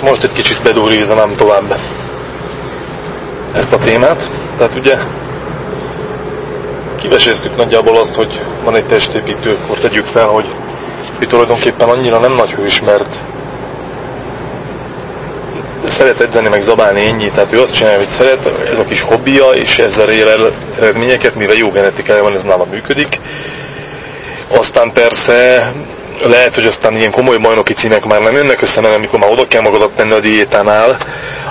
most egy kicsit bedurvítanám tovább ezt a témát. Tehát ugye kiveséztük nagyjából azt, hogy van egy testépítő, akkor tegyük fel, hogy ő tulajdonképpen annyira nem nagy hős, mert szeret edzeni, meg zabálni ennyi, tehát ő azt csinálja, hogy szeret, ez a kis hobbija, és ezzel ér el eredményeket, mivel jó genetikája van, ez nála működik. Aztán persze lehet, hogy aztán ilyen komoly bajnoki címek már nem jönnek össze, mert amikor már oda kell magadat tenni a diétánál,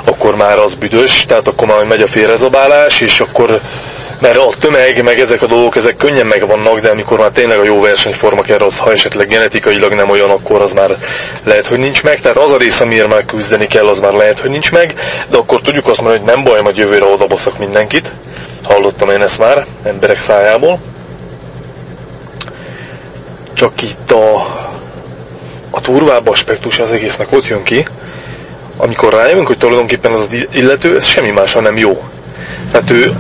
akkor már az büdös, tehát akkor már megy a félrezabálás, és akkor mert a tömeg, meg ezek a dolgok, ezek könnyen megvannak, de amikor már tényleg a jó versenyforma kell, az ha esetleg genetikailag nem olyan, akkor az már lehet, hogy nincs meg. Tehát az a rész, amiért már küzdeni kell, az már lehet, hogy nincs meg, de akkor tudjuk azt mondani, hogy nem baj, hogy jövőre odabaszak mindenkit. Hallottam én ezt már emberek szájából. Csak itt a, a turvább aspektus az egésznek ott jön ki, amikor rájövünk, hogy tulajdonképpen az illető, ez semmi másra nem jó. Tehát ő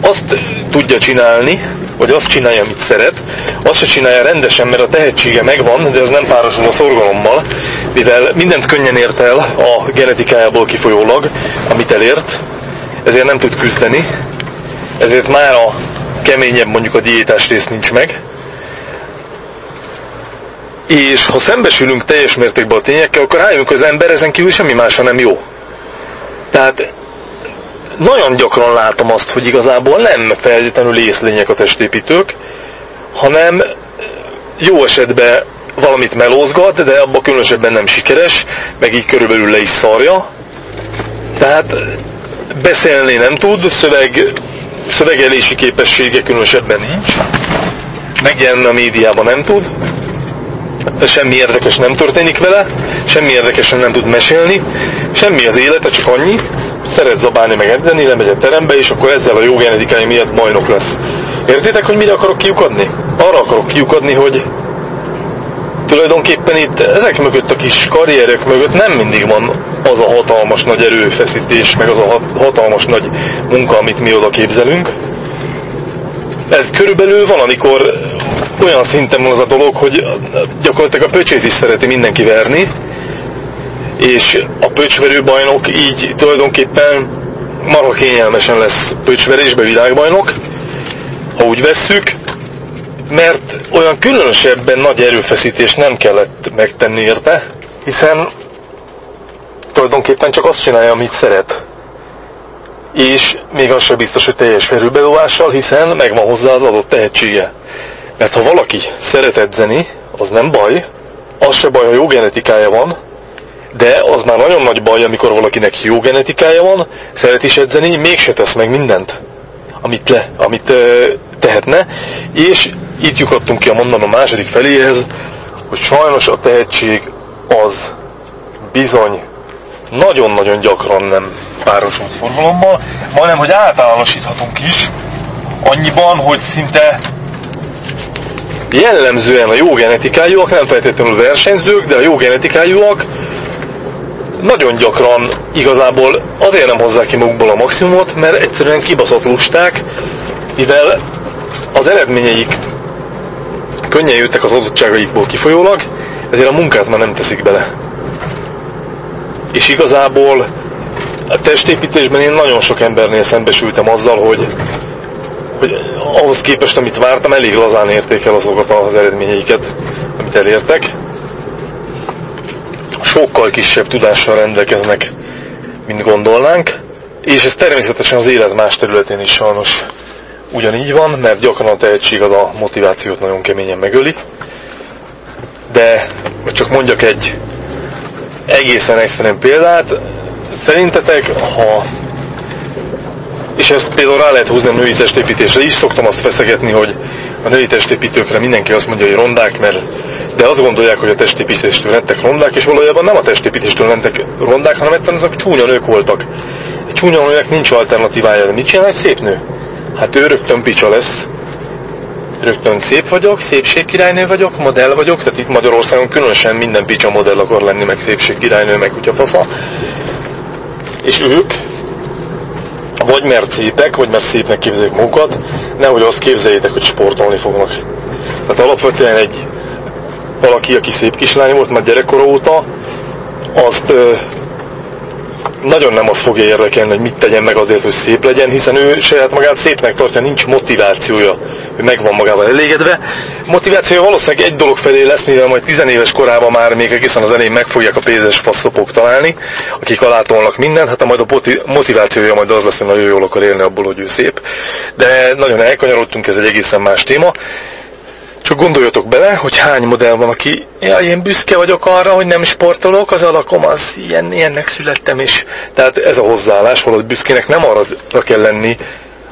azt tudja csinálni, vagy azt csinálja, amit szeret, azt se csinálja rendesen, mert a tehetsége megvan, de ez nem párosul a szorgalommal, mivel mindent könnyen ért el a genetikájából kifolyólag, amit elért, ezért nem tud küzdeni, ezért már a keményebb mondjuk a diétás rész nincs meg, és ha szembesülünk teljes mértékben a tényekkel, akkor rájövünk, hogy az ember ezen kívül semmi másra nem jó. Tehát nagyon gyakran látom azt, hogy igazából nem feltétlenül észlények a testépítők, hanem jó esetben valamit melózgat, de abban különösebben nem sikeres, meg így körülbelül le is szarja. Tehát beszélni nem tud, szöveg, szövegelési képessége különösebben nincs, megjelenni a médiában nem tud, semmi érdekes nem történik vele, semmi érdekesen nem tud mesélni, semmi az élete, csak annyi, szeret zabálni meg edzeni, lemegy a terembe, és akkor ezzel a jó genetikai miatt bajnok lesz. Értitek, hogy mire akarok kiukadni? Arra akarok kiukadni, hogy tulajdonképpen itt ezek mögött a kis karrierek mögött nem mindig van az a hatalmas nagy erőfeszítés, meg az a hatalmas nagy munka, amit mi oda képzelünk. Ez körülbelül van, amikor olyan szinten van az a dolog, hogy gyakorlatilag a pöcsét is szereti mindenki verni, és a pöcsverő bajnok így tulajdonképpen marha kényelmesen lesz pöcsverésbe világbajnok, ha úgy vesszük, mert olyan különösebben nagy erőfeszítés nem kellett megtenni érte, hiszen tulajdonképpen csak azt csinálja, amit szeret. És még az sem biztos, hogy teljes felülbedobással, hiszen megvan hozzá az adott tehetsége. Mert ha valaki szeret edzeni, az nem baj, az se baj, ha jó genetikája van, de az már nagyon nagy baj, amikor valakinek jó genetikája van, szeret is edzeni, mégse tesz meg mindent, amit, le, amit tehetne, és itt lyukadtunk ki a mondanom második feléhez, hogy sajnos a tehetség az bizony nagyon-nagyon gyakran nem párosult forgalommal, majdnem, hogy általánosíthatunk is, annyiban, hogy szinte jellemzően a jó genetikájúak, nem feltétlenül versenyzők, de a jó genetikájúak nagyon gyakran igazából azért nem hozzák ki magukból a maximumot, mert egyszerűen kibaszott lusták, mivel az eredményeik könnyen jöttek az adottságaikból kifolyólag, ezért a munkát már nem teszik bele. És igazából a testépítésben én nagyon sok embernél szembesültem azzal, hogy, ahhoz képest, amit vártam, elég lazán érték el azokat az eredményeiket, amit elértek. Sokkal kisebb tudással rendelkeznek, mint gondolnánk, és ez természetesen az élet más területén is sajnos ugyanígy van, mert gyakran a tehetség az a motivációt nagyon keményen megöli. De csak mondjak egy egészen egyszerűen példát, szerintetek, ha és ezt például rá lehet húzni a női testépítésre is, szoktam azt feszegetni, hogy a női testépítőkre mindenki azt mondja, hogy rondák, mert de azt gondolják, hogy a testépítéstől lettek rondák, és valójában nem a testépítéstől lettek rondák, hanem egyszerűen azok csúnya nők voltak. Egy csúnya nőnek nincs alternatívája, de mit csinál egy szép nő? Hát ő rögtön picsa lesz. Rögtön szép vagyok, szépségkirálynő vagyok, modell vagyok, tehát itt Magyarországon különösen minden picsa modell akar lenni, meg szépségkirálynő, meg kutyafasza. És ők, vagy mert szépek, vagy mert szépnek képzeljük magukat, nehogy azt képzeljétek, hogy sportolni fognak. Tehát alapvetően egy valaki, aki szép kislány volt már gyerekkora óta, azt nagyon nem az fogja érdekelni, hogy mit tegyen meg azért, hogy szép legyen, hiszen ő saját magát szépnek tartja, nincs motivációja, ő meg van magával elégedve. Motivációja valószínűleg egy dolog felé lesz, mivel majd tizenéves korában már még egészen az elején meg fogják a pénzes faszlopok találni, akik alátolnak mindent, hát majd a motivációja majd az lesz, hogy nagyon jól akar élni abból, hogy ő szép. De nagyon elkanyarodtunk, ez egy egészen más téma. Csak gondoljatok bele, hogy hány modell van, aki, ja, én büszke vagyok arra, hogy nem sportolok, az alakom az ilyen, ilyennek születtem is. Tehát ez a hozzáállás, hogy büszkének nem arra kell lenni,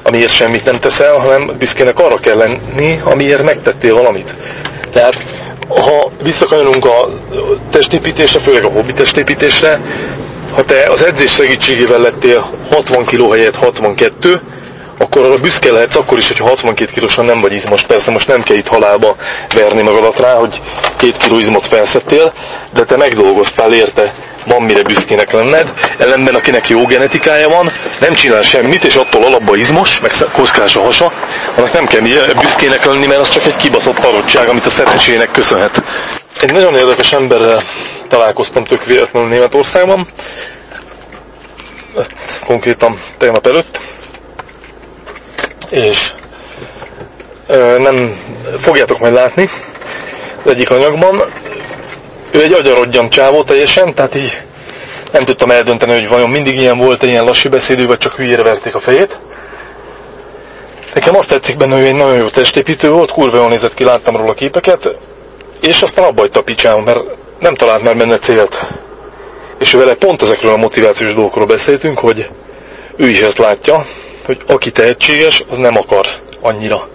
amiért semmit nem teszel, hanem büszkének arra kell lenni, amiért megtettél valamit. Tehát ha visszakanyolunk a testépítésre, főleg a hobbi testépítésre, ha te az edzés segítségével lettél 60 kg helyett 62, akkor arra büszke lehetsz akkor is, hogyha 62 kilósan nem vagy izmos. Persze most nem kell itt halálba verni magadat rá, hogy két kiló izmot felszettél, de te megdolgoztál érte, van mire büszkének lenned, ellenben akinek jó genetikája van, nem csinál semmit, és attól alapba izmos, meg kockás a hasa, annak nem kell büszkének lenni, mert az csak egy kibaszott parodság, amit a szerencsének köszönhet. Egy nagyon érdekes emberrel találkoztam tök véletlenül Németországban, konkrétan tegnap előtt, és ö, nem fogjátok majd látni az egyik anyagban. Ő egy agyarodjan csávó teljesen, tehát így nem tudtam eldönteni, hogy vajon mindig ilyen volt, ilyen lassú beszédű, vagy csak hülyére verték a fejét. Nekem azt tetszik benne, hogy egy nagyon jó testépítő volt, kurva jól nézett ki, láttam róla képeket, és aztán abba a picsám, mert nem talált már benne célt. És vele pont ezekről a motivációs dolgokról beszéltünk, hogy ő is ezt látja, hogy aki tehetséges, az nem akar annyira.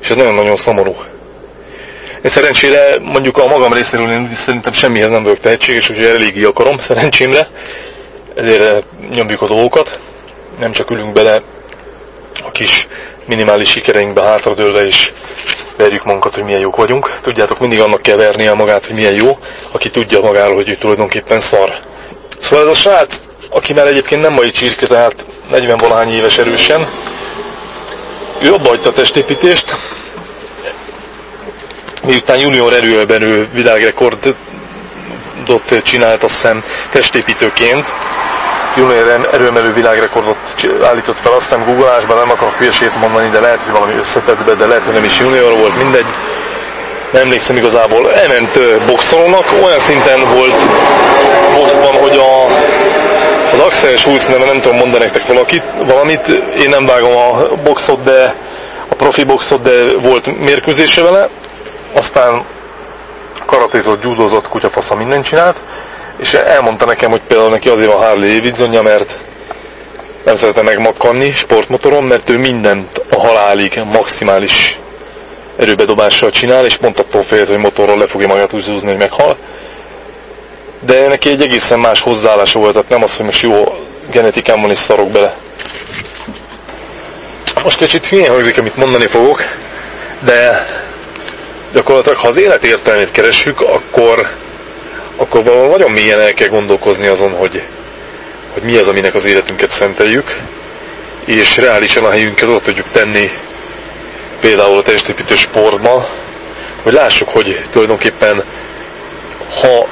És ez nagyon-nagyon szomorú. Én szerencsére mondjuk a magam részéről én szerintem semmihez nem vagyok tehetséges, úgyhogy eléggé akarom szerencsémre. Ezért nyomjuk a dolgokat. Nem csak ülünk bele a kis minimális sikereinkbe hátradőlve és verjük magunkat, hogy milyen jók vagyunk. Tudjátok, mindig annak kell vernie magát, hogy milyen jó, aki tudja magáról, hogy ő tulajdonképpen szar. Szóval ez a srác, aki már egyébként nem mai csirke, tehát 40 valahány éves erősen. Ő abba hagyta a testépítést, miután junior erőben ő világrekordot csinált, azt hiszem testépítőként, junior erőmelő világrekordot állított fel, azt hiszem googleásban nem akarok hülyesét mondani, de lehet, hogy valami összetettbe, de lehet, hogy nem is junior volt, mindegy. Nem emlékszem igazából, elment boxolónak, olyan szinten volt boxban, hogy a az Axel Schulz neve nem tudom mondani nektek valakit, valamit, én nem vágom a boxot, de a profi boxot, de volt mérkőzése vele, aztán karatézott, judozott, kutyafasza mindent csinált, és elmondta nekem, hogy például neki azért van Harley Davidsonja, mert nem szeretne megmakkanni sportmotoron, mert ő mindent a halálig maximális erőbedobással csinál, és pont attól félt, hogy motorról le fogja magát úgy zúzni, hogy meghal de neki egy egészen más hozzáállása volt, tehát nem az, hogy most jó genetikám van és szarok bele. Most kicsit hülyén hangzik, amit mondani fogok, de gyakorlatilag, ha az élet értelmét keressük, akkor, akkor valahol nagyon mélyen el kell gondolkozni azon, hogy, hogy mi az, aminek az életünket szenteljük, és reálisan a helyünket ott tudjuk tenni, például a testépítő sportban, hogy lássuk, hogy tulajdonképpen ha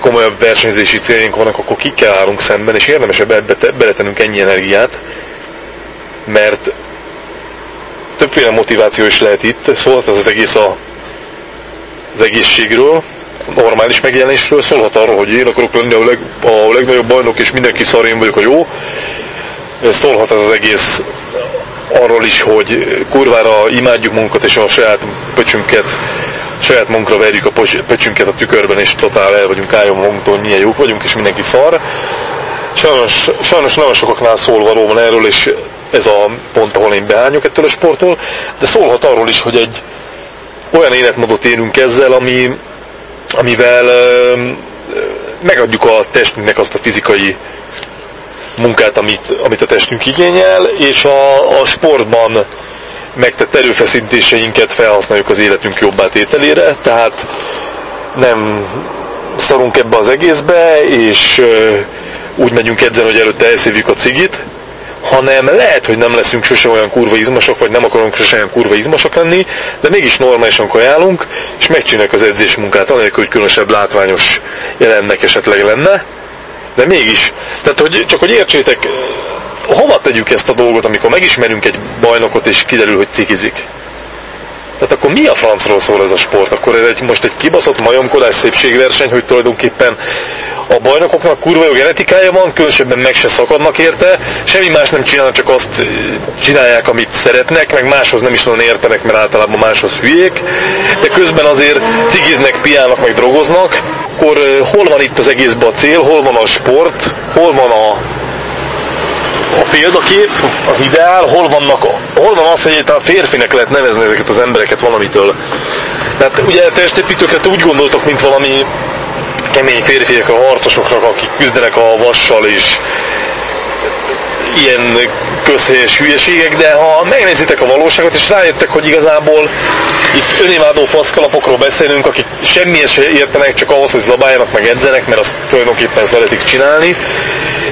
komolyabb versenyzési céljaink vannak, akkor kikkel állunk szemben, és érdemes ebbe beletennünk ennyi energiát, mert többféle motiváció is lehet itt, szólhat az, az egész a, az egészségről, normális megjelenésről, szólhat arról, hogy én akarok lenni a, leg, a legnagyobb bajnok, és mindenki szar, én vagyok a jó. Szólhat ez az egész arról is, hogy kurvára imádjuk munkat, és a saját pöcsünket saját munkra verjük a pecsünket a tükörben, és totál el vagyunk álljon magunktól, milyen jók vagyunk, és mindenki szar. Sajnos, sajnos nagyon sokaknál szól valóban erről, és ez a pont, ahol én beálljuk ettől a sporttól, de szólhat arról is, hogy egy olyan életmódot élünk ezzel, ami, amivel megadjuk a testünknek azt a fizikai munkát, amit, amit a testünk igényel, és a, a sportban megtett erőfeszítéseinket felhasználjuk az életünk jobbá tételére, tehát nem szarunk ebbe az egészbe, és úgy megyünk edzeni, hogy előtte elszívjuk a cigit, hanem lehet, hogy nem leszünk sose olyan kurva izmosok, vagy nem akarunk sose olyan kurva izmosok lenni, de mégis normálisan kajálunk, és megcsináljuk az edzés munkát, anélkül, hogy különösebb látványos jelennek esetleg lenne, de mégis. Tehát, hogy, csak hogy értsétek, hova tegyük ezt a dolgot, amikor megismerünk egy bajnokot, és kiderül, hogy cikizik? Tehát akkor mi a francról szól ez a sport? Akkor ez egy, most egy kibaszott majomkodás szépségverseny, hogy tulajdonképpen a bajnokoknak kurva jó genetikája van, különösebben meg se szakadnak érte, semmi más nem csinálnak, csak azt csinálják, amit szeretnek, meg máshoz nem is nagyon értenek, mert általában máshoz hülyék, de közben azért cigiznek, piálnak, meg drogoznak, akkor eh, hol van itt az egészben a cél, hol van a sport, hol van a a példakép, az ideál, hol, vannak, hol van az, hogy egyáltalán férfinek lehet nevezni ezeket az embereket valamitől. Tehát ugye testépítőket úgy gondoltok, mint valami kemény férfiak a harcosoknak, akik küzdenek a vassal és ilyen közhelyes hülyeségek, de ha megnézitek a valóságot, és rájöttek, hogy igazából itt önimádó faszkalapokról beszélünk, akik semmiért se értenek csak ahhoz, hogy zabáljanak, meg edzenek, mert azt tulajdonképpen szeretik csinálni,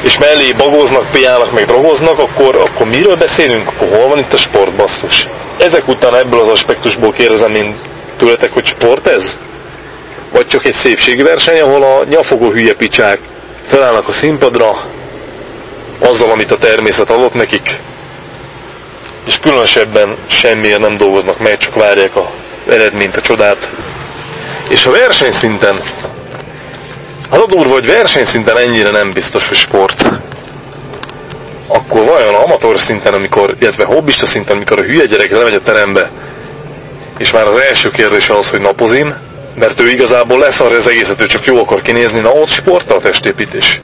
és mellé bagóznak, piálnak, meg drogoznak, akkor, akkor miről beszélünk? Akkor hol van itt a sport, basszus? Ezek után ebből az aspektusból kérdezem én tőletek, hogy sport ez? Vagy csak egy szépségi verseny, ahol a nyafogó hülye picsák felállnak a színpadra, azzal, amit a természet adott nekik, és különösebben semmiért nem dolgoznak meg, csak várják a eredményt, a csodát. És a versenyszinten az a durva, hogy versenyszinten ennyire nem biztos, hogy sport. Akkor vajon amatőr szinten, amikor, illetve hobbista szinten, amikor a hülye gyerek lemegy a terembe, és már az első kérdés az, hogy napozim, mert ő igazából leszarja az egészet, ő csak jó akar kinézni, na ott sport a testépítés.